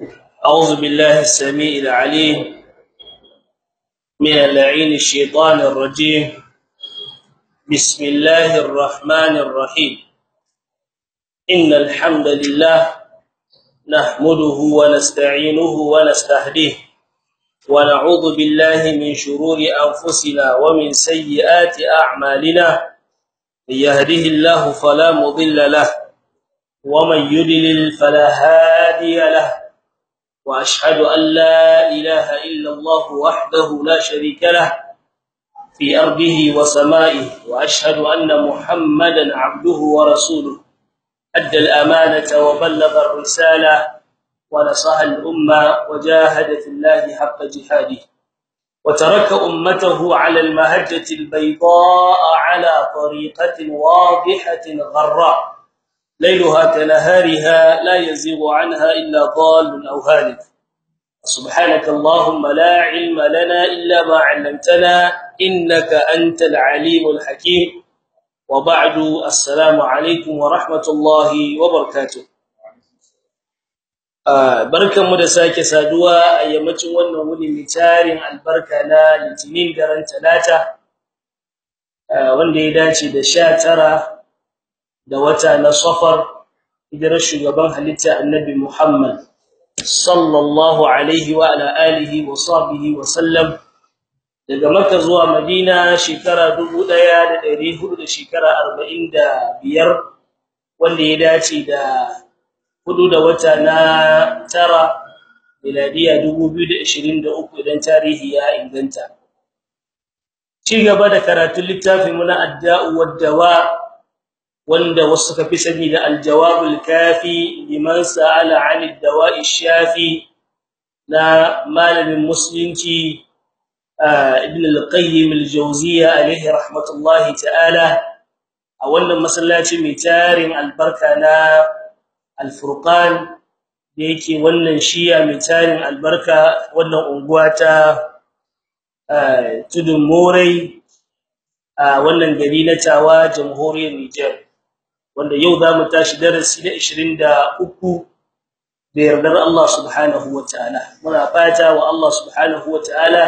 أعوذ بالله السميع العليم من اللعين الشيطان الرجيم. بسم الله الرحمن الرحيم. إن الحمد لله نحمده ونستعينه ونستهديه ونعوذ بالله من شرور أنفسنا ومن سيئات أعمالنا. من يهده الله فلا مضل له ومن يضلل فلا هادي له. وأشهد أن لا إله إلا الله وحده لا شريك له في أرضه وسمائه وأشهد أن محمدا عبده ورسوله. أدى الأمانة وبلغ الرسالة ونصح الأمة وجاهد في الله حق جهاده. وترك أمته على المهجة البيضاء على طريقة واضحة غراء. ليلها كنهارها لا يزيغ عنها إلا ضال أو هالك. سبحانك اللهم لا علم لنا إلا ما علمتنا إنك أنت العليم الحكيم وبعد السلام عليكم ورحمة الله وبركاته barkanmu da sake saduwa a yammacin wannan wuni mitarin albarka na litinin garan talata wanda ya dace da 19 da wata na safar hijirar shugaban halitta annabi Muhammad Sallallahu alaihi wa ala alihi wa sahbihi wa sallam. Daga Makka zuwa Madina shekara 1400 da shekara 45 wanda ya dace da huɗu wata na tara miladiya 2023 idan tarihi ya inganta. Ci gaba da karatun littafin mu na adda'u wad-dawa wanda wasu suka fi sani da aljawabul kafi liman sa'ala 'an ad-dawa'i shafi na malamin musulunci ibn al-qayyim al-jawziyya alayhi rahmatullahi ta'ala a wannan masallaci mai tarin albarka na al-furqan da yake wannan shiya mai tarin albarka wannan unguwa ta tudun morai a wannan gari na tawa jamhuriyar Niger wanda yau za mu tashi darasi na 23 da yardar Allah subhanahu wataala muna fata wa Allah subhanahu wataala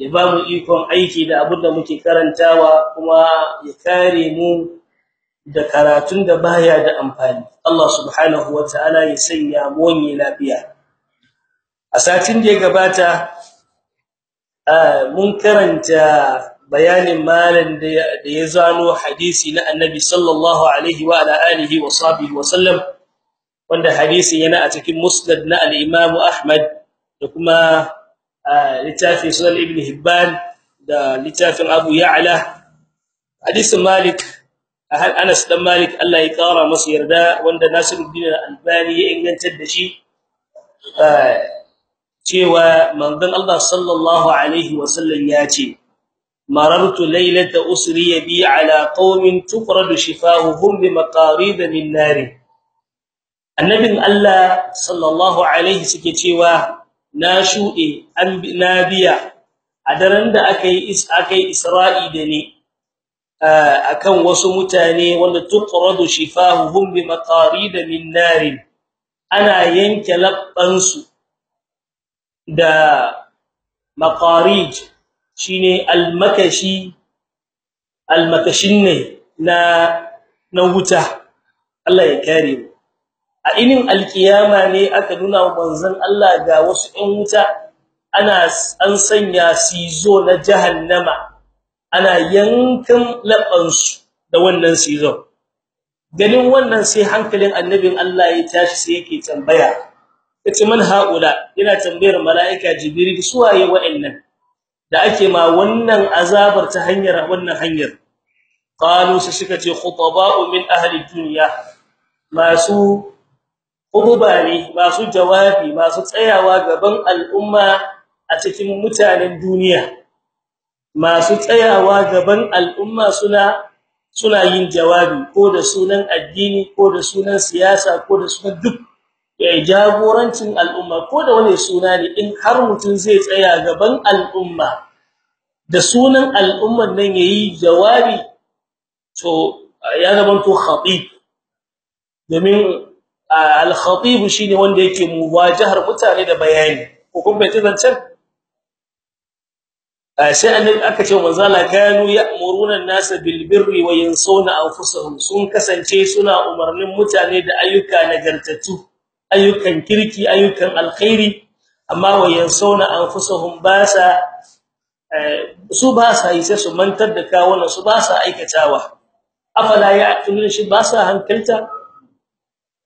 ya ba mu ikon aiki da abin da muke karantawa kuma ya kare mu da karatun da baya da amfani. Allah subhanahu wataala ya sanya mu wani lafiya. A satin da ya gabata mun karanta bayanin malan da ya zano hadisi na annabi sallallahu alaihi wa ala alihi wa sahbihi wa sallam wanda hadisi yana a cikin musnad na al-imam ahmad da kuma littafin sunan ibn hibban da littafin abu ya'la. Hadisin malik anas dan malik Allah ya kara masa yarda wanda nasiruddin al-albani ya ingantar da shi cewa manzon Allah sallallahu alaihi wa sallam ya ce مررت ليله اسري بي على قوم تفرد شفاههم بمقاريد من نار annabin Allah sallallahu alaihi suke cewa na shude an nabiya a daren da akai is akai isra'i da ni akan wasu mutane wanda tuqradu shifahuhum bimaqarid min nar ana yanke labbansu da maqarid shine almakashi almakashin ne na na wuta. Allah ya kare mu. A inin alkiyama ne aka nuna wa manzon Allah ga wasu ɗan wuta ana an sanya sizo na jahannama ana yankan labansu da wannan sizo ganin wannan sai hankalin annabin Allah ya tashi sai yake tambaya. Yace man haula? Yana tambayar malaika jibril suwaye wa'annan da ake ma wannan azabar ta hanyar wannan hanyar. Qalu su suka ce khutaba'u min ahli dunya. Masu khutba ne masu jawabi masu tsayawa gaban al'umma a cikin mutanen duniya. Masu tsayawa gaban al'umma suna suna yin jawabi ko da sunan addini ko da sunan siyasa ko da sunan duk jagorancin al'umma ko da wani suna ne in har mutun zai tsaya gaban al'umma da sunan al'umman nan yayi jawabi to ya zama to khatib. Domin al-khatib shine wanda yake muwajahar mutane da bayani. Ko bai tazancan sai annabi aka ce manzala kanu ya'muruna an-nasa bil birri wa yansawna anfusahum. Sun kasance suna umarnin mutane da ayyuka nagartatu ayyukan kirki ayyukan alkhairi amma wa anfusahum basa su ba sa yi sai su mantar da kawunan su ba sa aikatawa. Afala ya'qilun shi ba sa hankalta?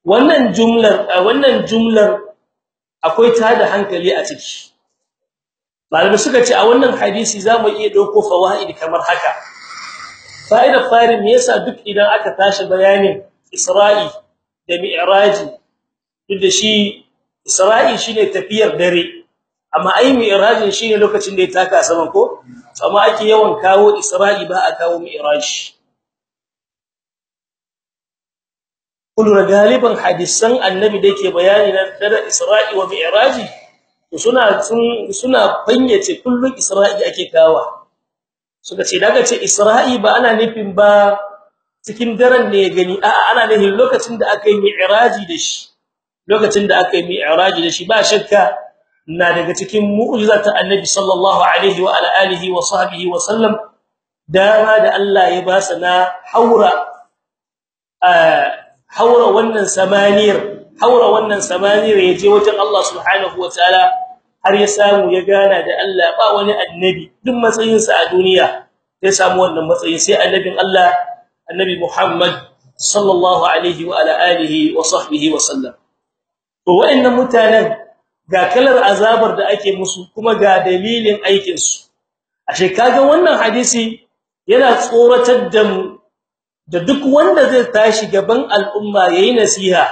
Wannan jumlar wannan jumlar akwai tada hankali a ciki. Malamai suka ce a wannan hadisi za mu iya ɗauko fawaid kamar haka. Fa'ida fari me yasa duk idan aka tashi bayanin Isra'i da Mi'raji duk da shi Isra'i shine tafiyar dare. Amma ai Mi'raji shine lokacin da ya taka saman ko? Amma ake yawan kawo Isra'i ba a kawo Mi'raj. Kullu galiban hadisan annabi da yake bayani na dare Isra'i wa Mi'raji suna suna fayyace kullun Isra'i ake kawa suka ce daga ce Isra'i ba ana nufin ba cikin daren ne gani a'a ana nufin lokacin da aka yi mi'raji da shi. Lokacin da aka yi mi'raji da shi ba shakka na daga cikin mu'jizata annabi sallallahu alaihi wa ala alihi wa sahbihi wa sallam. Dama da Allah ya ba sa na haura haura wannan samaniyar haura wannan samaniyar ya je wajen Allah subhanahu wa ta'ala har ya samu ya gana da Allah ba wani annabi duk matsayinsa a duniya sai samu wannan matsayi sai annabin Allah annabi Muhammad sallallahu alaihi wa ala alihi wa sahbihi wa sallam. To wayannan mutanen ga kalar azabar da ake musu kuma ga dalilin aikin su ashe kaga wannan hadisi yana tsoratar da mu da duk wanda zai tashi gaban al'umma yayin nasiha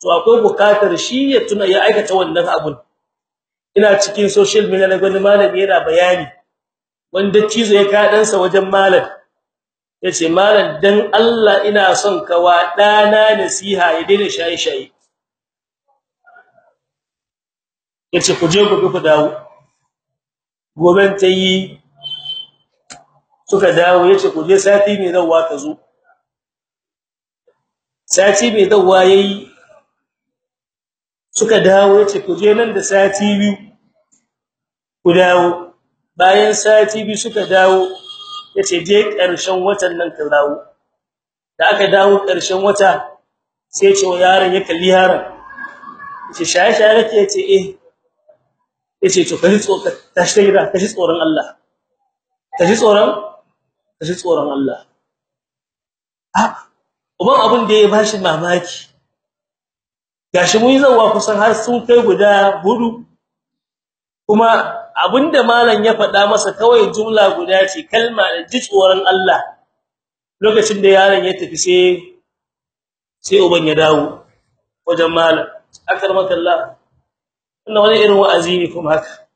to akwai buƙatar shi ya tuna ya aikata wannan abun. Ina cikin social media na gani malami yana bayani wanda cizo ya ka dansa wajen malam ya ce malam dan Allah ina son ka wa dana nasiha ya daina shaye-shaye. Ya ce ku je ku ku dawo. Goben tayi suka dawo ya ce ku je sati mai zawwa ka zo. Sati mai zawwa yayi suka dawo ya ce ku je nan da sati biyu ku dawo. Bayan sati biyu suka dawo ya ce je ƙarshen watan nan ka dawo. Da aka dawo ƙarshen wata sai ce wa yaron ya kalli yaron. Yace shaye shaye kake? Yace eh. Ya ce to kai tsoka tashi gida kashi tsoron Allah. Kashi tsoron kashi tsoron Allah. Ah uban abin da ya bashi mamaki. Gashi mun yi zawa kusan har sun kai guda huɗu. Kuma abin da malam ya faɗa masa kawai jumla guda ce kalma da ji tsoron Allah. Lokacin da yaron ya tafi sai sai uban ya dawo wajen malam. Akarmaka wannan wani irin wa'azi ne kuma haka.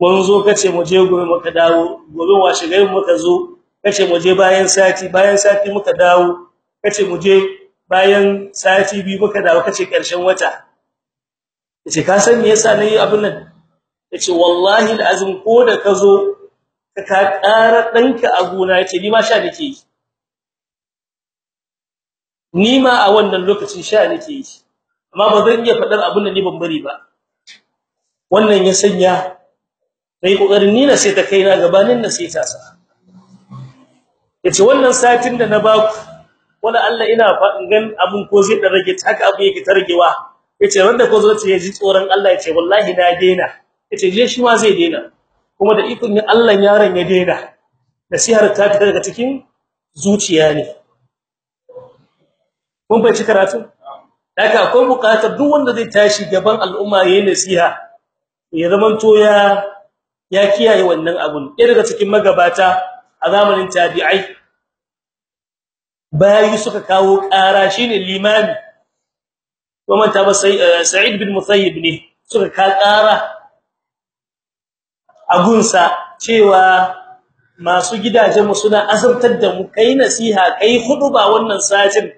Mun zo kace mu je gobe muka dawo gobe washe gari muka zo kace mu je bayan sati bayan sati muka dawo kace mu je bayan sati biyu muka dawo kace ƙarshen wata. Yace ka san me yasa na yi abin nan? Yace wallahi alazim ko da kazo ka ka ƙara danka a gona ya ce ni ma sha nake yi. Ni ma a wannan lokacin sha nake yi. Amma ba zan iya fadar abin da ni ban bari ba. Wannan ya sanya sai ƙoƙarin ni na sai ta kaina gabanin na sai ta sa ya ce wannan satin da na baku wala Allah ina gan abun ko zai da rage haka abu yake targewa ya ce wanda ko zo ce yaji tsoron Allah ya ce wallahi na dena ya ce je shi ma zai dena kuma da ikon Allah yaron ya dena nasihar ta fita daga cikin zuciya ne. Mun bai ci karatu haka akwai buƙatar duk wanda zai tashi gaban al'umma yayin nasiha ya zamanto ya ya kiyaye wannan abun. Ɗaya daga cikin magabata a zamanin tabi'ai bayi suka kawo ƙara shine limami. Kuma ta ba sai Sa'id bin Musayyib ne suka ka ƙara agunsa cewa masu gidajen mu suna azabtar da mu kai nasiha kai ba wannan satin.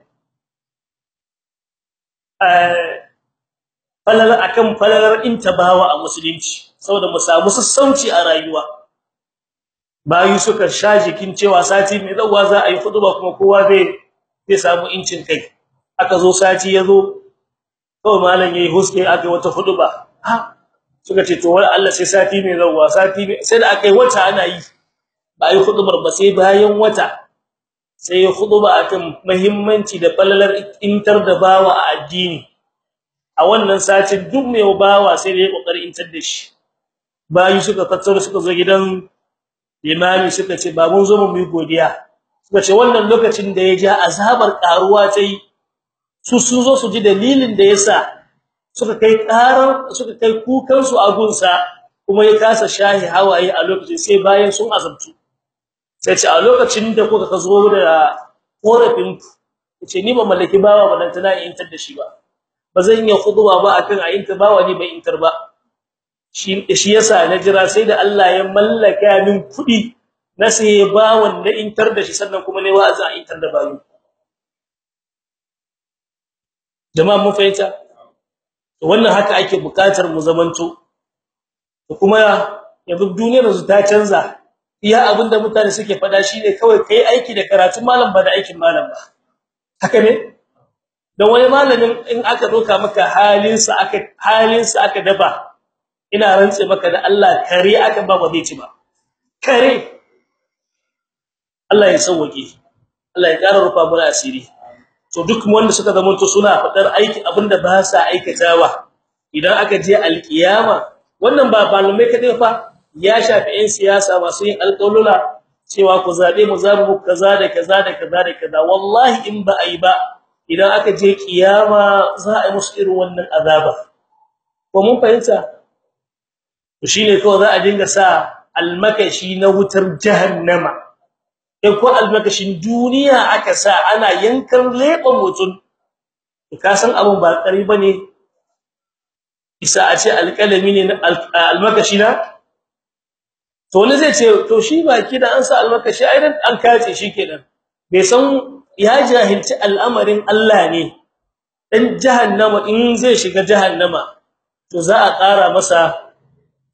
Falal akan falalar intabawa a musulunci saboda mu samu sassauci a rayuwa. Bayi suka sha jikin cewa sati mai dawa za a yi ba kuma kowa zai zai samu incin kai. Aka zo sati ya zo kawai malam yayi huske aka wata huduba ha! Suka ce to wai Allah sai sati mai zawwa sati sai da aka yi wata ana yi. Ba yi ba sai bayan wata. Sai huduba akan muhimmanci da falalar intar da bawa a addini. A wannan satin duk mai bawa sai da ya ƙoƙari intar da shi. Bayi suka tattaro suka zo gidan limami suka ce ba mun zo mu yi godiya. Suka ce wannan lokacin da ya ja azabar karuwa tai su sun zo su ji dalilin da yasa suka kai karar suka kai kukan su a gunsa kuma ya kasa shahi hawaye a lokacin sai bayan sun azabtu. Sai a lokacin da kuka zo da korafin ce ni ba mallaki bawa ba dan tana intar da shi ba. Bazan iya khudwa ba akan a intar bawa ni ba intar ba. Shi shi yasa na jira sai da Allah ya mallaka min kuɗi na sai bawon da intar da shi sannan kuma ne wa'azi a intar da bayu jama'a mun fahimta? To wannan haka ake buƙatar mu zamanto. Kuma yanzu duniyar su ta canza. Iya abin da mutane suke fada shine kawai kai aiki da karatun malam ba da aikin malam ba. Haka ne? Dan wani malamin in aka doka maka halin sa aka halin sa aka dafa ina rantse maka da Allah kare aka ba ba zai ci ba. Kare! Allah ya sauke Allah ya ƙara rufa mana asiri. To duk wanda suka zama to suna fadar aiki abin da ba sa aikatawa idan aka je alkiyama wannan ba malamai kadai fa ya shafi ɗan siyasa masu yin alƙawlula cewa ku zaɓe mu zabu kaza da kaza da kaza da kaza. Wallahi in ba ai ba idan aka je kiyama za a musu irin wannan azaba ko mun fahimta? To shine kawai za a dinga sa almakashi na wutar jahannama. In ko almakashin duniya aka sa ana yankan leban mutum ka san abun ba kari ba ne isa a ce alƙalami ne almakashi na to wani zai ce to shi baki da an sa almakashi ai dan an kace shikenan bai san ya jahilci al'amarin Allah ne. Dan jahannama in zai shiga jahannama to za a ƙara masa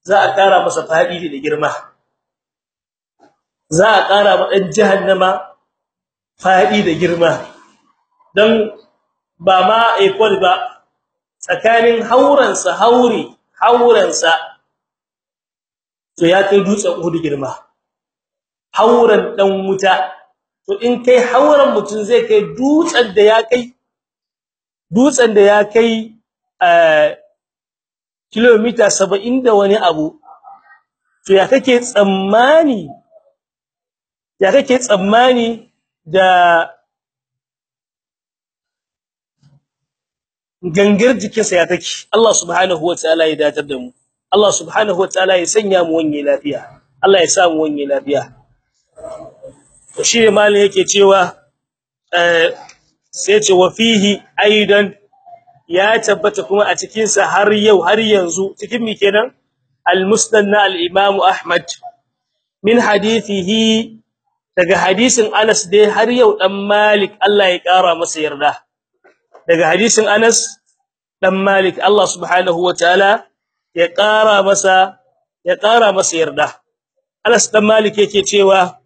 za a ƙara masa faɗi da girma. Za a ƙara ma dan jahannama faɗi da girma. Dan ba ma equal ba tsakanin hauransa hauri hauransa to ya kai dutsen Uhud girma. Hauran dan wuta. To in kai hauran mutun zai kai dutsen da ya kai dutsen da ya kai eh kilomita 70 da wani abu. To ya kake tsammani ya kake tsammani da gangar jikinsa ya take Allah subhanahu wataala ya datar da mu. Allah subhanahu wataala ya sanya mu wanye lafiya. Allah ya sa mu wanye lafiya. To shi malin yake cewa eh sai ce wa fihi aidan ya tabbata kuma a cikin sa har yau har yanzu. Cikin mi kenan? Al-musnad na al-imam Ahmad. Min hadithihi daga hadisin Anas dai har yau dan Malik Allah ya kara masa yarda. Daga hadisin Anas dan Malik Allah subhanahu wataala ya kara masa ya kara masa yarda. Anas dan Malik yake cewa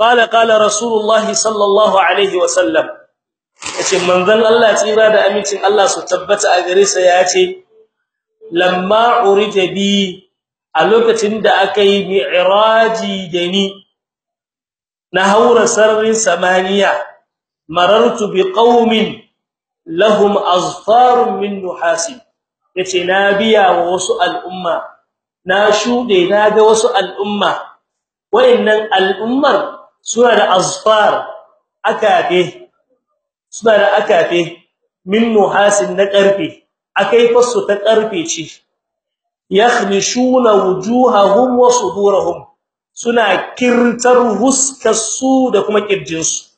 qala qala Rasulullah sallallahu alaihi wasallam ya ce manzon Allah tsira da amincin Allah su tabbata a gare sa ya ce lamma urida bi a lokacin da akai mi'raji da ni na haura sararin samaniya marartu bi qaumin lahum azfarun min nuhasin ya ce na biya wa wasu al'umma na shude na ga wasu al'umma. Wayannan al'ummar suna da azfar akafe suna da akafe min nuhasin na ƙarfe akai fasu ta ƙarfe ce. Yakhnishuna wujuhahum wa sudurahum suna kirtar huskarsu da kuma kirjinsu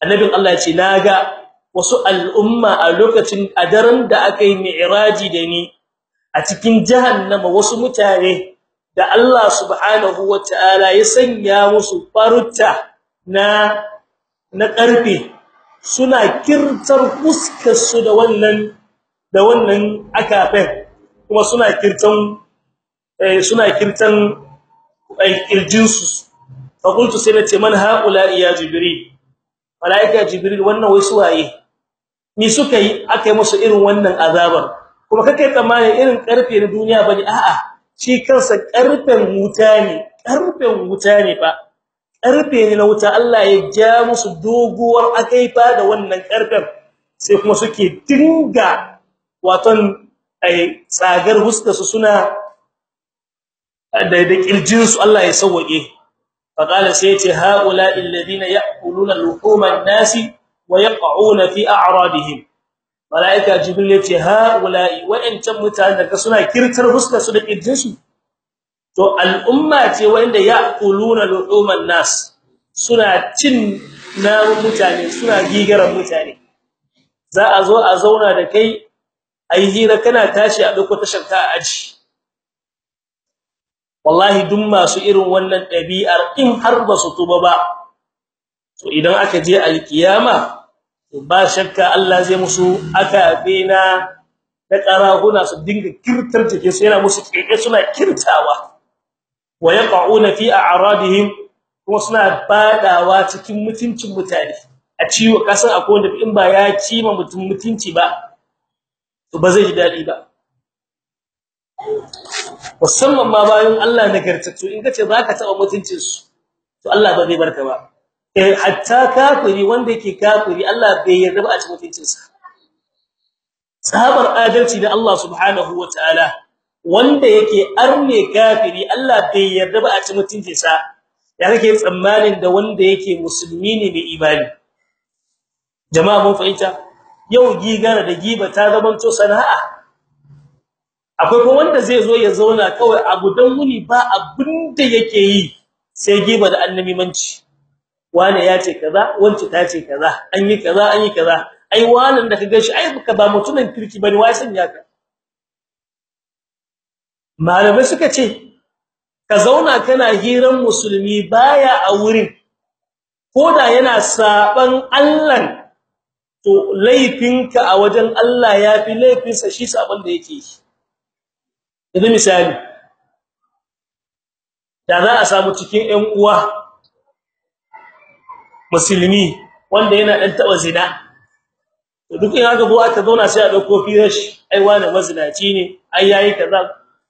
annabin Allah ya ce na ga wasu al'umma a lokacin a daren da aka yi mi'raji da ni a cikin jahannama wasu mutane da Allah subhanahu wataala ya sanya musu farutta na na ƙarfe suna kirtar fuskar su da wannan da wannan akafen kuma suna kirtan eh suna kirtan ƙirjin su fa qultu sai nace man haula ya jibril? Malaika jibril wannan wai suwaye ni suka yi aka yi musu irin wannan azabar. Kuma kake tsammani irin ƙarfe na duniya ba ne a'a shi kansa karfen wuta ne karfen wuta ne fa. Karfe ne na wuta. Allah ya ja musu doguwar akaifa da wannan karfen sai kuma suke dinga waton ai tsagar huskarsu suna da da ƙirjin su Allah ya sauke faqala sai ya ce haula alladhina ya'kuluna luhuma an-nasi yaq'una fi a'radihim malaika jibril ya ce haula wa'ancan mutanen da suna kirtar huskarsu da ƙirjin su to al'umma ce wanda ya'kuluna luhuma an-nas suna cin namun mutane suna gigaran mutane za a zo a zauna da kai ai hira kana tashi a ɗauko tashanka a aji wallahi duk masu irin wannan dabi'ar in har ba su tuba ba to idan aka je alkiyama ba shakka Allah zai musu aka bena da qarahuna su dinga kirtar take su yana musu kike suna kirtawa. Wa yaqauna fi a'radihim kuma suna badawa cikin mutuncin mutane. A ciwo kasan akwai wanda in ba ya kima mutum mutunci ba to ba zai ji daɗi ba. Musamman ma bayan Allah nagartattu in kace zaka taba mutuncin su to Allah ba zai barka ba. Eh hatta kafiri wanda yake kafiri Allah bai yarda ba a cikin mutuncin sa sabar adalci da Allah subhanahu wataala wanda yake arne kafiri Allah bai yarda ba a cikin mutuncin sa ya kake tsammanin da wanda yake musulmi ne mai imani? Jama'a mun fahimta? Yau gigara da giba ta zamanto sana'a. Akwai kuma wanda zai zo ya zauna kawai a gudan wuni ba abin da yake yi sai giba da annabimanci. Wane ya ce kaza wance ta ce kaza an yi kaza an yi kaza. Ai wannan da kaga shi ai baka ba mutumin kirki ba ne wai san yaka malamai suka ce ka zauna kana hiran musulmi baya a wurin. Koda yana saban Allah to laifinka a wajen Allah yafi laifinsa shi saban da yake yi. Idan misali da za a samu cikin ƴan uwa musulmi wanda yana dan taba zina. To duk in aka zo aka zauna sai a ɗauko firar shi ai wani mazinaci ne? Ai yayi kaza.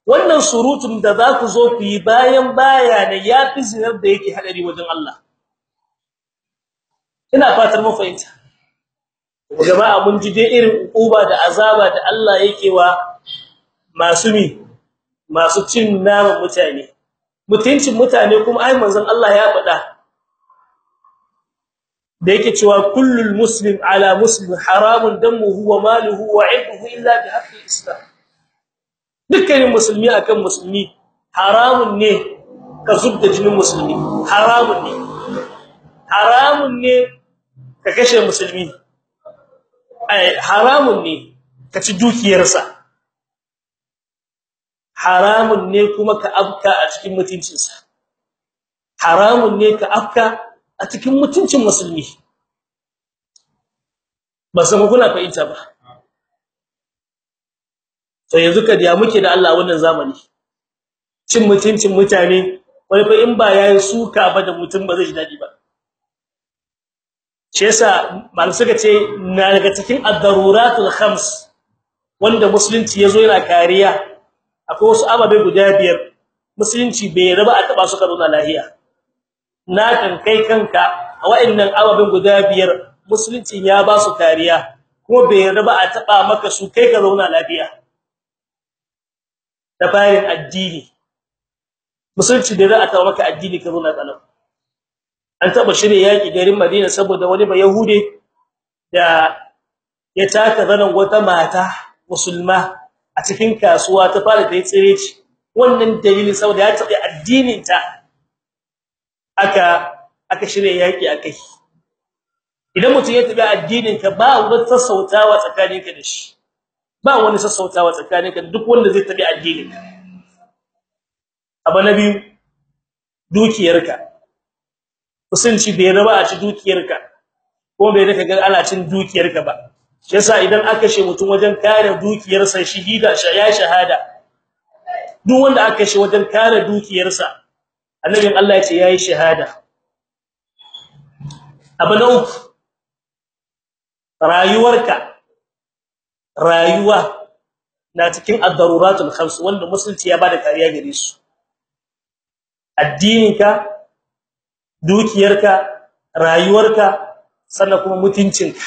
Wannan surutun da za ku zo ku yi bayan baya ne yafi zinar da yake hadari wajen Allah. Ina fatar mu fahimta. Jama'a mun ji dai irin uba da azaba da Allah yake wa masu mi masu cin naman mutane. Mutuncin mutane kuma ai manzon Allah ya faɗa. Da yake cewa kullul muslim ala muslim haramun damuhu wa maluhu wa irduhu illa bi haqqi islam dukkanin musulmi akan musulmi haramun ne ka zubda jinin musulmi haramun ne haramun ne ka kashe musulmi ai haramun ne ka ci dukiyarsa haramun ne kuma ka afka a cikin mutuncinsa haramun ne ka afka a cikin mutuncin musulmi. Ba san kuna fahimta ba. To yanzu ka da muke da Allah wannan zamani? Cin mutuncin mutane wai fa in ba yayi suka ba da mutum ba zai daɗi ba. Shi yasa mal suka ce na daga cikin ad-daruratul khams wanda musulunci ya zo yana kariya akwai wasu ababe guda biyar. Musulunci bai raba a taba su ka zauna lahiya. Na kan kai kanka a wa'annan ababen guda biyar musulunci ya ba su kariya kuma bai raba a taba maka su kai ka zauna lafiya. Da bayan addini. Musulunci bai raba a taba maka addini ka zauna kalau an taba shirye yaki garin Madina saboda wani ba yahude da ya taka zanan wata mata musulma a cikin kasuwa ta fara da tsire ci wannan dalili saboda ya tabi addinin ta aka aka shirye yaki akai idan mutum ya tabi addinin ka ba wani sassautawa tsakaninka da shi. Ba wani sassautawa tsakaninka duk wanda zai tabi addinin ka abu na biyu dukiyarka. Kusanci bai raba a ci dukiyarka ko bai raka ga ana cin dukiyarka ba. Shi yasa idan aka she mutum wajen kare dukiyarsa shahida ya shahada. Duk wanda aka she wajen kare dukiyarsa annabin Allah ya ce yayi shahada. Abu uku rayuwarka rayuwa na cikin ad-daruratul khams wanda musulunci ya ba da kariya gare su. Addininka dukiyarka rayuwarka sannan kuma mutuncinka.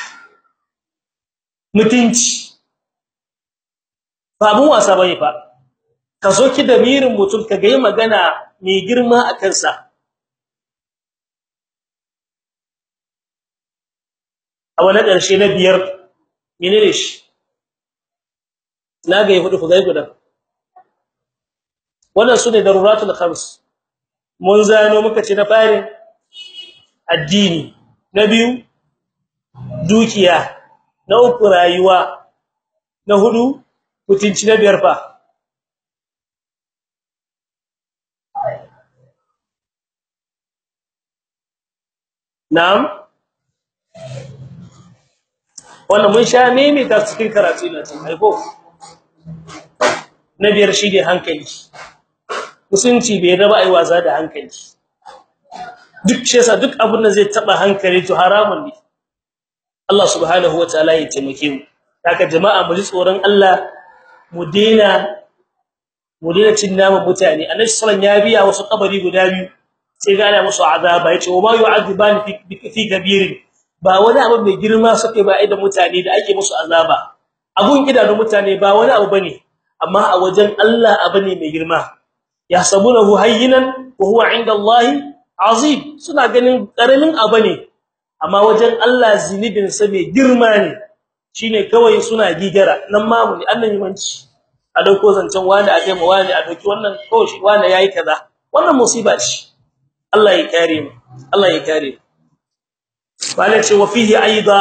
Mutunci. Ba mu wasa ba ne fa. Ka zo ki da mirin mutum ka ga magana mai girma a kansa. A wani ƙarshe na biyar shi? Na ga yahudu ga guda wannan su ne daruratul khams. Mun zano muka ce na farin addini. Na biyu dukiya. Na uku rayuwa. Na huɗu mutunci. Na biyar fa. Na'am. Wannan mun sha meme ta cikin karatu na cikin aiko na biyar shi ne hankali. Musunci bai raba ai waza da hankali. Duk shi yasa duk abin da zai taba hankali to haramun ne. Allah subhanahu wataala ya taimake mu. Haka jama'a mu ji tsoron Allah mu dena mu dena cin namu mutane. Annabi sallallahu ya biya wasu kabari guda biyu. Sai ga ana musu azaba ya ce wa ma yu'adhiban fi fi kabirin. Ba wani abu mai girma suke ba ai da mutane da ake musu azaba. Abun gidanun mutane ba wani abu ba ne amma a wajen Allah abu ne mai girma. Yahsabunahu hayyinan wa huwa 'inda Allah azim. Suna ganin ƙaramin abu ne amma wajen Allah zinibin sa mai girma ne. Shine kawai suna gigara. Nan ma mu ne annan yimanci a ɗauko zancen wani a kai mu wani a ɗauki wannan kawai shi wani yayi kaza. Wannan musiba ce. Allah ya kare mu. Allah ya kare wala ce wa aida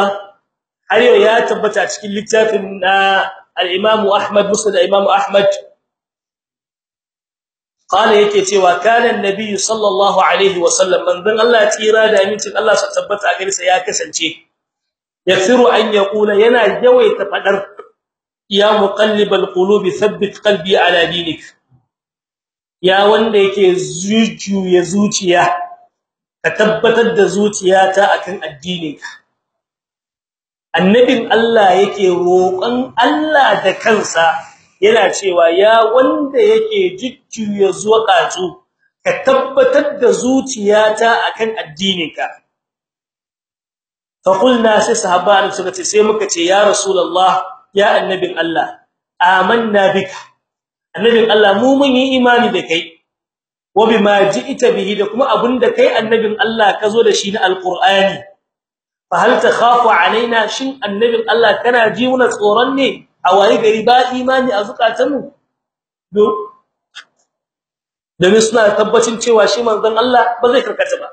har yau ya tabbata cikin littafin na al-Imam Ahmad Musnad Imam Ahmad. Qala yake cewa kana annabi sallallahu alaihi wasallam manzon Allah tsira da amincin Allah sa tabbata a gare sa ya kasance. Yafiru an yaqula yana yawaita fadar ya muqallibal qulubi thabbit qalbi ala dinik. Ya wanda yake zuciya zuciya ka tabbatar da zuciyata akan addininka. Annabin Allah yake roƙon Allah da kansa yana cewa ya wanda yake jujjuya zuwaqatu ka tabbatar da zuciyata akan addininka. Fa qulna sai sahabban suka ce sai muka ce ya rasulullah ya annabin Allah amanna bika annabin Allah mu mun yi imani da kai. Wa bima ji'ta bihi da kuma abin da kai annabin Allah ka zo da shi na alqur'ani. Fa hal takhafu alaina shin annabin Allah kana ji muna tsoron ne? A waye gari ba imani a zukatanmu? Do da suna tabbacin cewa shi manzon Allah ba zai karkace ba.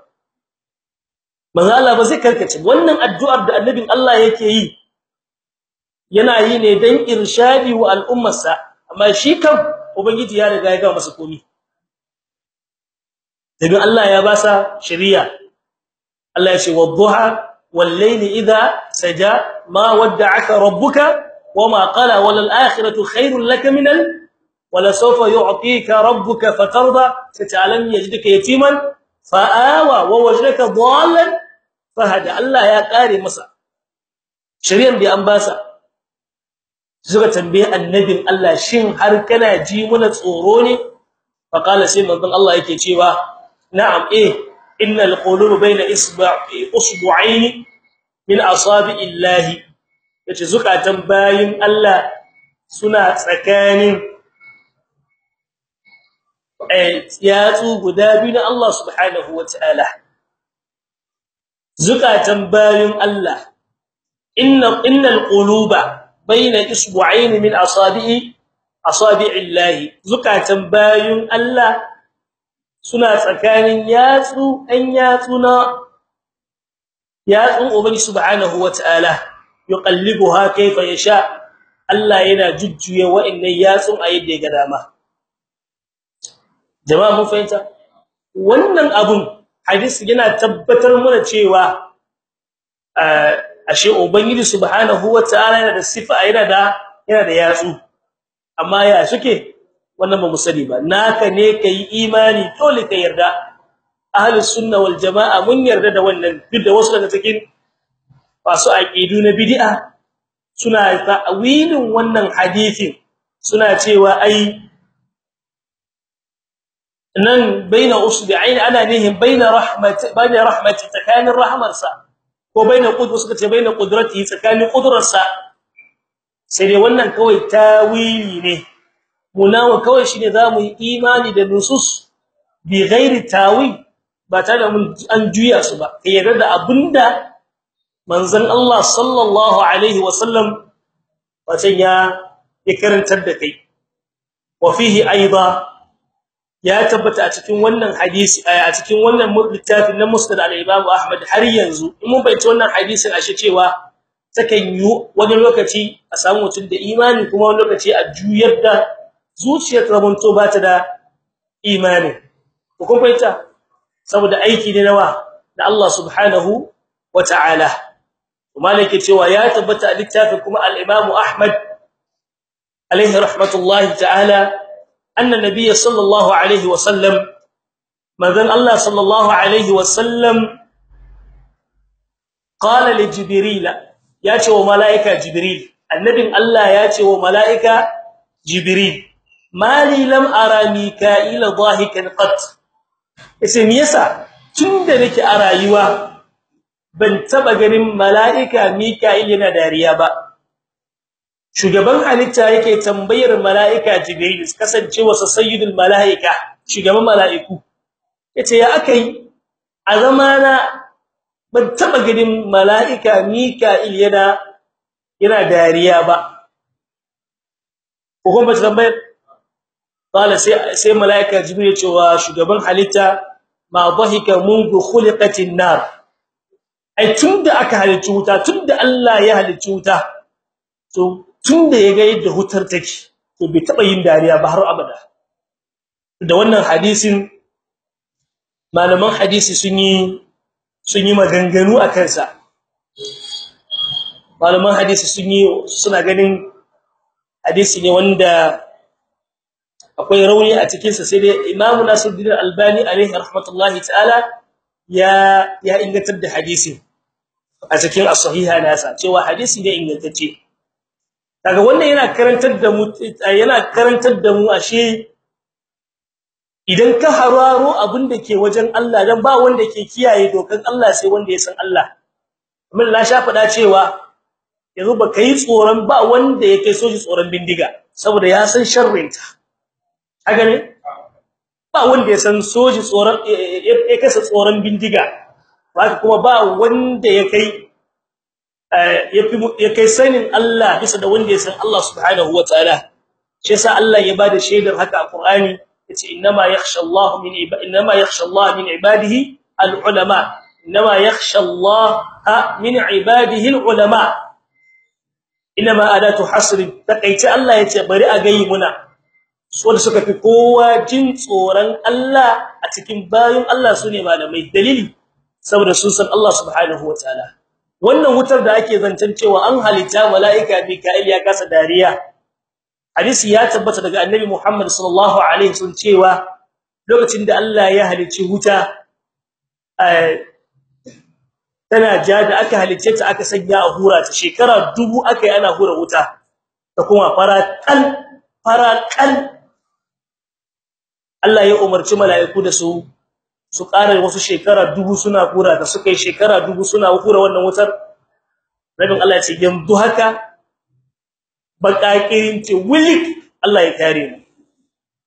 Manzon Allah ba zai karkace wannan addu'ar da annabin Allah yake yi yana yi ne dan irshadi wa al'ummarsa. Amma shi kan ubangiji ya riga ya ga masa komai dan Allah ya ba sa shari'a. Allah ya ce wadduha wal-layli idha saja ma wadda'aka rabbuka wama qala wal akhiratu khairul laka min al wala sawfa yu'tika rabbuka fatarda. Sata'lam yajidka yatiman? Fa'awa wa wajadaka dhallan fahada Allah ya kare masa shari'an bi an basa suka tambaye annabin Allah shin har kana ji muna tsoro ne? Fa qala sai manzon Allah yake cewa na'am eh innal quluba bayna isba'i usbu'aini min asabi'illahi. Yace zukatan bayin Allah suna tsakanin eh yatsu guda biyu na Allah subhanahu wataala zukatan bayin Allah inna innal quluba bayna isbu'aini min asabi'i asabi'illahi. Zukatan bayin Allah suna tsakanin yatsu ɗan yatsu na yatsun ubangi subhanahu wataala yuqallibuha kayfa yasha. Allah yana jujjuye wa'annan yatsun a yadda ya dama. Jama'a mun fahimta? Wannan abun hadisi yana tabbatar mana cewa ashe ubangiji subhanahu wataala yana da sifa yana da yana da yatsu. Amma ya suke? Wannan ba musali ba. Naka ne kai imani dole ka yarda. Ahlus sunna wal jamaa mun yarda da wannan duk da wasu daga cikin masu aqidu na bid'a suna ta'wilin wannan hadisin suna cewa ai nan baina usbi'ain ana nihin baina rahmat baina rahmati tsakanin rahmarsa ko baina qudrat suka ce baina qudrati tsakanin qudrarsa sai dai wannan kawai tawili ne. Munawa kawai shine za mu yi imani da nusus bi ghairi tawi ba tare mun an juya su ba. Kai yarda da abin da manzon Allah sallallahu alaihi wasallam wace ya ya karantar da kai. Wa fihi aidan ya tabbata a cikin wannan hadisi a cikin wannan littafin na Musnad al-Imam Ahmad har yanzu. In mun bayyana wannan hadisin ashe cewa takan yi wani lokaci a samu mutum da imani kuma wani lokaci a juyar da zuciyar rabanto ba ta da imani. Ko kun fahimta? Saboda aiki ne nawa da Allah subhanahu wata'ala kuma yake cewa ya tabbata a littafin kuma al-Imam Ahmad alaihi rahmatullahi ta'ala anna nabiyya sallallahu alaihi wasallam manzon Allah sallallahu alaihi wasallam qala li jibril ya ce wa malaika jibril annabin Allah ya ce wa malaika jibril mali lam ara mika'ila dhahikan qat ya ce me yasa tunda nake a rayuwa ban taba ganin malaika mika'il yana dariya ba shugaban halitta yake tambayar malaika jibril kasancewa sa sayyidul malaika shugaban malaiku. Yace ya akai a zamana ban taba ganin malaika mika'il yana yana dariya ba. Ko kuma tambayar? Qala sai sai malaika jibril ya ce wa shugaban halitta ma dhahika mundu khuliqatin nar. Ai tunda aka halicci wuta tunda Allah ya halicci wuta to tunda yaga yadda hutar take to bai taba yin dariya ba har abada. Da wannan hadisin malaman hadisi sun yi sun yi maganganu akan sa malaman hadisi sun yi suna ganin hadisi ne wanda akwai rauni a cikin sa sai dai Imam Nasiruddin Albani alaihi rahmatullahi ta'ala ya ya ingantar da hadisin a cikin as-sahiha nasa cewa hadisi ne ingantacce. Kaga wannan yana karantar da mu yana karantar da mu ashe idan ka hararo abin da ke wajen Allah dan ba wanda ke kiyaye dokan Allah sai wanda ya san Allah. Mun la sha fada cewa yanzu ba kai tsoron ba wanda yake so shi tsoron bindiga saboda ya san sharrinta. Haka ne? Ba wanda ya san soji tsoron ya kasa tsoron bindiga. Haka kuma ba wanda ya kai ya kai sanin Allah bisa da wanda ya san Allah subhanahu wataala shi yasa Allah ya ba da shaidar haka a Qur'ani ya ce inma yakhsha Allah min inma yakhsha Allah min ibadihi al-ulama. Inma yakhsha Allah min ibadihi al-ulama. Inma adatu hasr taƙaice Allah ya ce bari a gayi muna. Wanda suka fi kowa jin tsoron Allah a cikin bayin Allah su ne malamai. Dalili saboda sun san Allah subhanahu wataala wannan wutar da ake zancen cewa an halitta malaika Mika'il ya kasa dariya. Hadisi ya tabbata daga annabi Muhammad sallallahu alaihi wasallam cewa lokacin da Allah ya halicci wuta tana ja da aka halicce ta aka sanya a hura ta. Shekara dubu aka yi ana hura wuta ta kuma fara kal fara kal. Allah ya umarci mala'iku da su su ƙara wasu shekara dubu suna hura ta suka yi shekara dubu suna hura wannan wutar. Rabin Allah ya ce yanzu haka bakakirin ce wilik! Allah ya kare mu.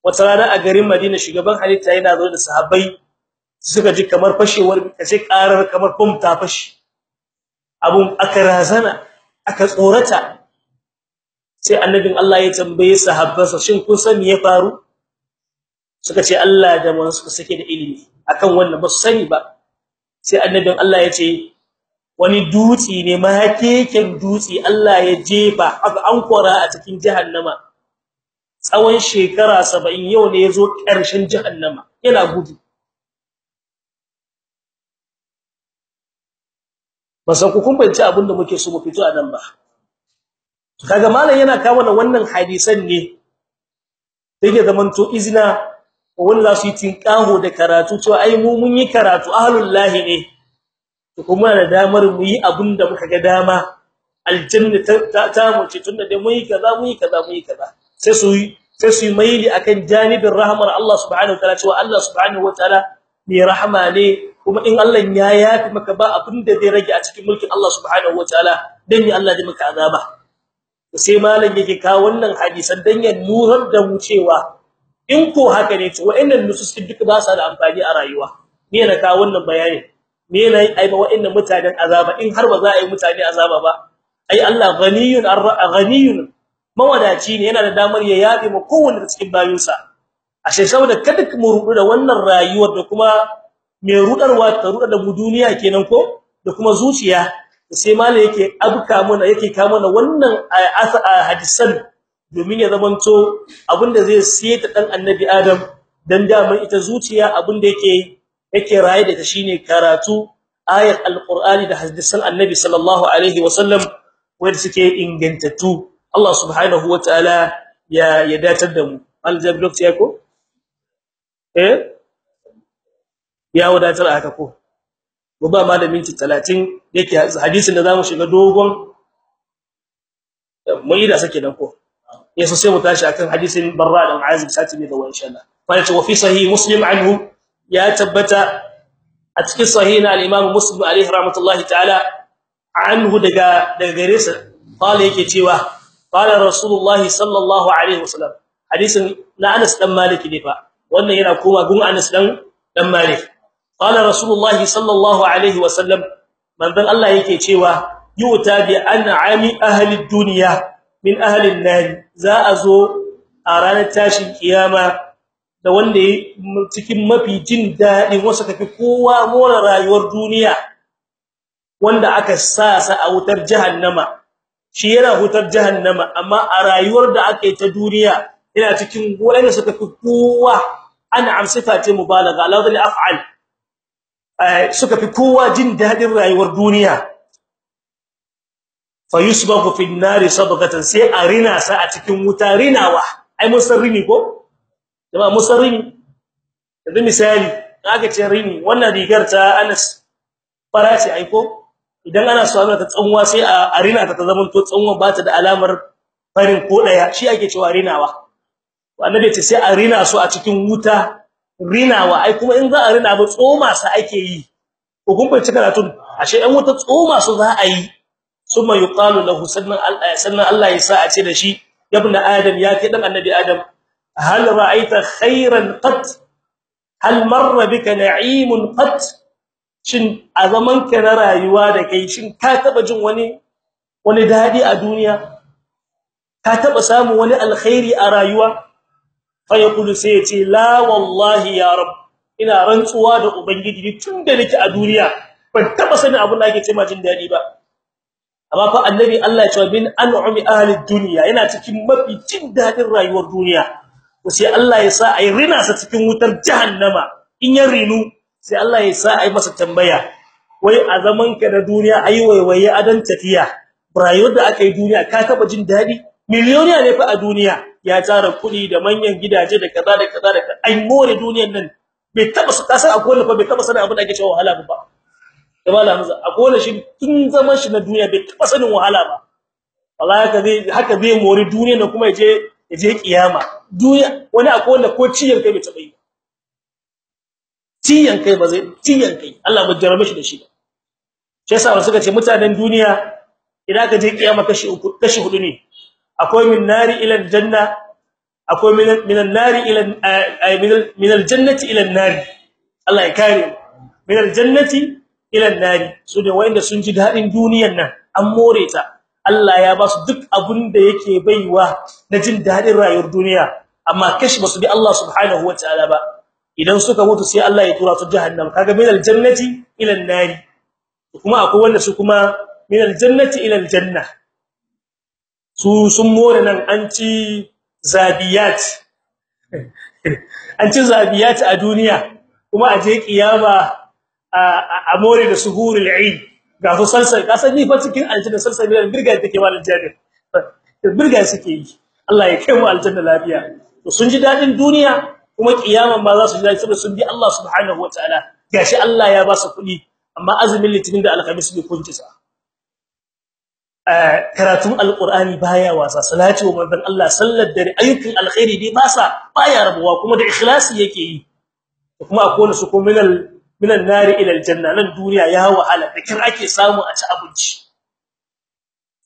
Wata rana a garin Madina shugaban halitta yana zo da sahabbai suka ji kamar fashewar kace karar kamar bom ta fashi abun aka razana aka tsorata. Sai annabin Allah ya tambaye sahabbansa shin kun san me ya faru? Suka ce Allah da manzo suke da ilimi. Akan wannan ba su sani ba. Sai annabin Allah ya ce wani dutsi ne mahakeken dutsi Allah ya jefa aka ankora a cikin jahannama. Tsawon shekara 70 yau ne ya zo ƙarshen jahannama yana gudu. Basan ku kun bayyana abin da muke so mu fito a nan ba. Kaga malam yana kawo wannan hadisan ne take zamanto izina su yi tinkaho da karatu cewa ai mu mun yi karatu ahlul lahi ne kuma da damar mu yi abin da muka ga dama. Aljanna ta mu ce tunda dai muyi kaza muyi kaza muyi kaza. Sai su sai su maili akan janibin rahmar Allah subhanahu wataala cewa Allah subhanahu wataala mai rahama ne kuma in Allah ya yafi maka ba abin da zai rage a cikin mulkin Allah subhanahu wataala dan ni Allah zai maka azaba? Sai malam yake kawo wannan hadisan dan ya nurar da mu cewa in ko haka ne to wa'annan nususin duka ba sa da amfani a rayuwa. Me na kawo wannan bayani? Me ne ai ba wa'annan mutanen azaba. In har ba za a yi mutane azaba ba ai Allah ghaniyun ghaniyun mawadaci ne. Yana da damar ya yabe mu kowanne da cikin bayinsa. Ashe saboda kada mu rudu da wannan rayuwar da kuma me rudarwa ta rudar da mu duniya kenan ko? Da kuma zuciya. Sai malai yake abuka mana yake ka mana wannan hadisan domin ya zamanto abin da zai siyata dan annabi adam dan daman ita zuciya abin da yake yake raye da ta shine karatu ayat alqur'ani da hadisan annabi sallallahu alaihi wasallam wanda suke ingantattu. Allah subhanahu wataala ya ya datar da mu. Aljablock ya ko? Eh? Ya wadatar aka ko? Gobe ma da minti 30 yake hadisin da za mu shiga dogon mai da sake dan ko? Yaso sai mu tashi akan hadisin barra dan azib sati ne da wa insha Allah fa wa fi sahih muslim anhu ya tabbata a cikin sahih na al-imam muslim alaihi rahmatullahi ta'ala anhu daga daga gare sa. Qala yake cewa qala rasulullah sallallahu alaihi wasallam hadisin na Anas dan Malik ne fa. Wannan yana koma gun Anas dan dan Malik. Qala rasulullah sallallahu alaihi wasallam manzon Allah yake cewa yuta bi an'ami ahli dunya. Min ahli an-nar za a zo a ranar tashin kiyama da wanda cikin mafi jin daɗin wasu tafi kowa more rayuwar duniya wanda aka sa sa a wutar jahannama. Shi yana wutar jahannama amma a rayuwar da aka yi ta duniya yana cikin wanda suka fi kowa ana amsifa ce mubalagha lafzul af'al suka fi kowa jin daɗin rayuwar duniya. Fayusbahu fi an-nari sabqatan sai a sa a cikin wuta rinawa. Ai mun san rini ko? Jama'a mun san rini. Yanzu misali aka ce rini wannan rigar ta Anas farashi ai ko? Idan ana so ta tsanwa sai a rina ta ta zaman to tsanwa ba ta da alamar farin ko ɗaya shi ake cewa rinawa. Annabi ce sai a rina su a cikin wuta rinawa. Ai kuma in za a rina ba tsoma sa ake yi. Ko kun ashe dan wuta tsoma su za a yi. Summa yuqalu lahu sannan Allah sannan Allah ya sa a ce da shi ibn adam ya kai dan annabi adam hal ra'aita khairan qat? Hal marra bika na'imun qat? Shin na rayuwa da kai shin ka taba jin wani wani daɗi a duniya? Ka taba samu wani alkhairi a rayuwa? Fa yaqulu sai ya ce la wallahi ya rab ina rantsuwa da ubangiji tunda nake a duniya ban taba sani abun da ake cewa jin daɗi ba. Amma fa annabi Allah ya ce bin an'ami ahli dunya yana cikin mafi jin daɗin rayuwar duniya. Sai Allah ya sa ai rina sa cikin wutar jahannama. In ya rinu sai Allah ya sa ai masa tambaya. Wai a zaman ka da duniya ai waiwaye adan tafiya. Rayuwar da aka yi duniya ka taba jin daɗi miliyoniya ne fa a duniya. Ya tara kuɗi da manyan gidaje da kaza da kaza da ai more duniyar nan bai taba su kasa akwai fa bai taba sanin abin da ake cewa wahala ba. Kamala hamza akwai wanda shi tun zaman shi na duniya bai taba sanin wahala ba. Wallahi haka zai haka zai more duniyar nan kuma ya je ya je kiyama. Duniya wani akwai wanda ko ciyan kai bai taba yi ciyan kai ba zai ciyan kai. Allah bai jarabe shi da shi shi yasa suka ce mutanen duniya idan ka je kiyama kashi uku kashi huɗu ne. Akwai min nari ila aljanna akwai min min nari ila min aljannati ila an-nari Allah ya kare min aljannati ila an-nari su da wanda sun ji daɗin duniyar nan an more ta. Allah ya ba su duk abun da yake baiwa na jin daɗin rayuwar duniya. Amma kashi ba su bi Allah subhanahu wataala ba. Idan suka mutu sai Allah ya tura su jahannam kaga min aljannati ila an-nari kuma akwai wanda su kuma min aljannati ila aljanna. Su sun more nan an ci zabiyat. An ci zabiyat a duniya. Kuma a je kiyama a more da suhurul eid ga su salsal kasan ni fa cikin aljanna salsal ne birga take mal aljanna. Birga suke yi. Allah ya kai mu aljanna lafiya. To sun ji daɗin duniya kuma kiyaman ma za su ji daɗi saboda sun bi Allah subhanahu wataala gashi Allah ya ba su kuɗi amma azumin litinin da alkhamis bai kunci sa karatun alqur'ani baya wasa. Salati wa manzon Allah sallar dare ayyukan alkhairi dai ba sa baya rabuwa kuma da ikhlasi yake yi. Kuma akwai su kuma minal minan nari ila aljanna nan duniya ya wahala da kin ake samu a ci abinci.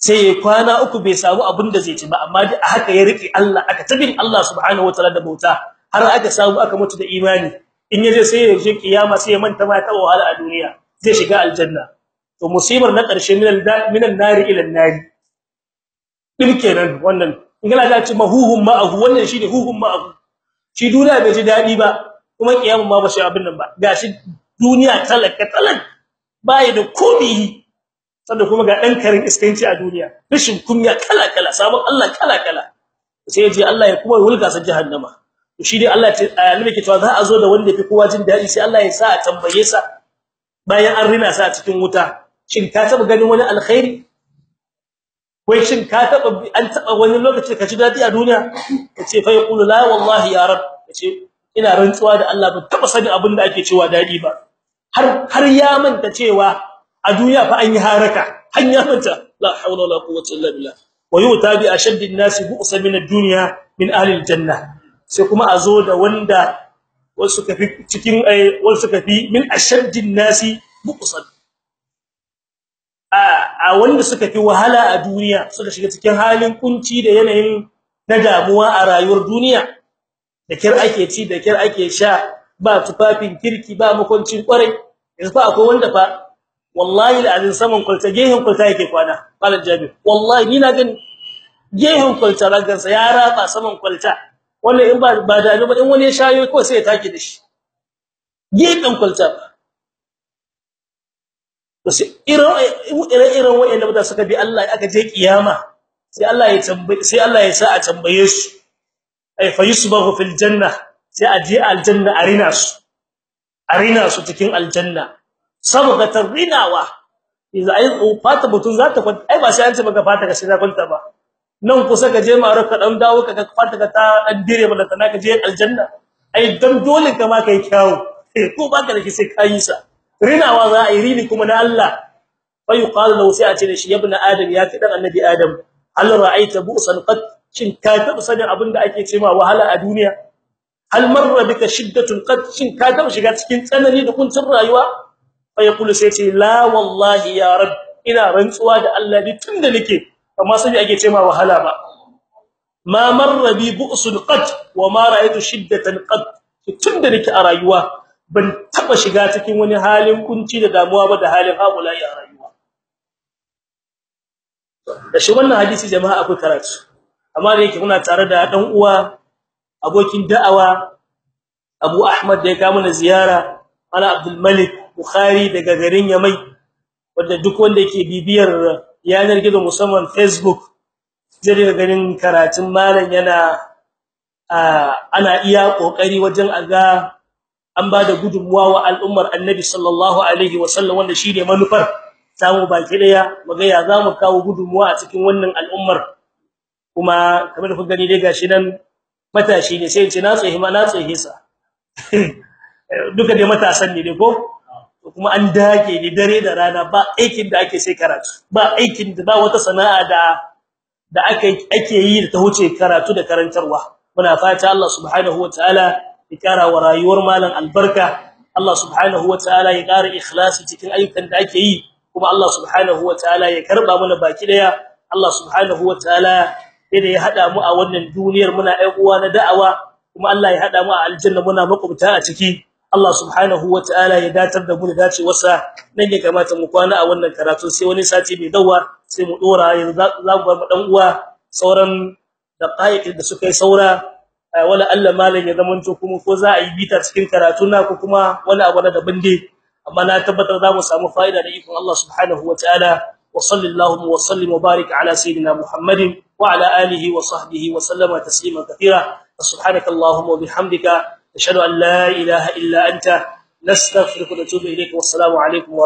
Sai kwana uku bai samu abin da zai ci ba amma dai haka ya riƙe Allah aka tabin Allah subhanahu wataala da bauta har aka samu aka mutu da imani. In ya je sai ya je kiyama sai ya manta ma ta wahala a duniya zai shiga aljanna. To musibar na ƙarshe minan minan nari ila nari. Din kenan wannan. In ga da ci mahuhum ma'ahu wannan shine huhum ma'ahu. Shi duniya bai ji daɗi ba kuma kiyama ma ba shi abin nan ba. Gashi duniya talaka talak bai da komai sanda kuma ga dan karin iskanci a duniya rashin kunya kala kala sabon Allah kala kala. Sai je Allah ya kuma wulga sa jahannama. To shi dai Allah ya ke cewa za a zo da wanda fi kowa jin daɗi sai Allah ya sa a tambaye sa. Bayan an rina sa a cikin wuta shin ka taba ganin wani alkhairi? Wai shin ka taba an taba wani lokaci ka ji daɗi a duniya? Kace fa yaqulu la wallahi ya rab kace ina rantsuwa da Allah ban taba sani abin da ake cewa daɗi ba. Har har ya manta cewa a duniya fa an yi haraka. An ya manta la hawla wala quwwata illa billah. Wa yuta bi ashaddi an-nas bu'sa min ad-dunya min ahli al-janna sai kuma a zo da wanda wasu kafi cikin wasu kafi min ashaddi an-nas bu'san a wanda suka fi wahala a duniya suka shiga cikin halin kunci da yanayin na damuwa a rayuwar duniya da kir ake ci da kir ake sha ba tufafin kirki ba makoncin ƙwarai. Yanzu fa akwai wanda fa wallahi alazin saman kulta gehen kulta yake kwana. Malam jabir wallahi ni na gani gehen kulta ragansa ya rafa saman kulta wannan in ba ba da ba in wani ya shayo ko sai ya take da shi. Gehen kulta to sai irin irin wayanda mutane suka bi Allah aka je kiyama sai Allah ya tambaye sai Allah ya sa a tambaye su. Ay fayusbahu fil janna. Sai a je aljanna arina su arina su cikin aljanna. Sabgatar rinawa. Idan ai fata mutun za ta kwanta. Ai ba sai an ce maka fata ka sai za kwanta ba. Nan kusa ka je maro ka dan dawo ka fata ka ta dan dire bala tana ka je aljanna. Ai dan dole ka ma kai kyawu. Ko ba ka da sai kai sa. Rinawa za a yi rini kuma na Allah. Fa yuqalu lahu sai a ce shi ibn adam ya kidan annabi adam hal ra'aita bu'san qad shin ka taba sanin abin da ake cewa wahala a duniya? Hal marra bika shiddatul qad shin ka taba shiga cikin tsanani da kuncin rayuwa fa yaqulu sai ce la wallahi ya rab ina rantsuwa da Allah ni tunda nake amma sai ake cewa wahala ba ma marra bi bu'sun qad wa ma ra'aytu shiddatan qad tunda nake a rayuwa ban taba shiga cikin wani halin kunci da damuwa ba da halin haƙula a rayuwa da shi wannan hadisi jama'a akwai karatu amma da yake muna tare da dan uwa abokin da'awa Abu Ahmad da ya kawo mana ziyara ana Abdul Malik Bukhari daga garin Yamai wanda duk wanda yake bibiyar yanar gizo musamman Facebook zai ga ganin karatun malam yana ana iya ƙoƙari wajen aga an ba da gudunmuwa wa al'ummar Annabi sallallahu alaihi wasallam wanda shine manufar samu baki ɗaya muga ya za mu kawo gudunmuwa a cikin wannan al'ummar. Kuma kamar da ku gani dai gashi nan matashi ne sai ce na tsaye ma na tsaye sa. Duka dai matasan ne ko? Kuma an dage ne dare da rana ba aikin da ake sai karatu ba aikin da ba wata sana'a da da ake ake yi da ta huce karatu da karantarwa. Muna fata Allah subhanahu wataala ya kara wa rayuwar malam albarka. Allah subhanahu wataala ya kara ikhlasi cikin ayyukan da ake yi. Kuma Allah subhanahu wataala ya karɓa mana baki ɗaya Allah subhanahu wataala da ya hada mu a wannan duniyar muna ai uwa na da'awa kuma Allah ya hada mu a aljanna muna makwabta a ciki. Allah subhanahu wataala ya datar da mu da dace wasa nan ya kamata mu kwana a wannan karatu sai wani sati mai dawa sai mu dora yanzu za mu bar dan uwa sauran daqaiq da suka yi saura. Wala Allah malam ya zamanto kuma ko za a yi bita cikin karatu na ko kuma wani abu na daban dai. Amma na tabbatar za mu samu fa'ida da ikon Allah subhanahu wataala wa sallallahu wa sallim wa barik ala sayidina muhammadin wa ala alihi wa sahbihi wa sallama taslima katira subhanakallahumma wa bihamdika ashhadu an la ilaha illa anta nastaghfiruka wa natubu ilayk wa assalamu alaykum wa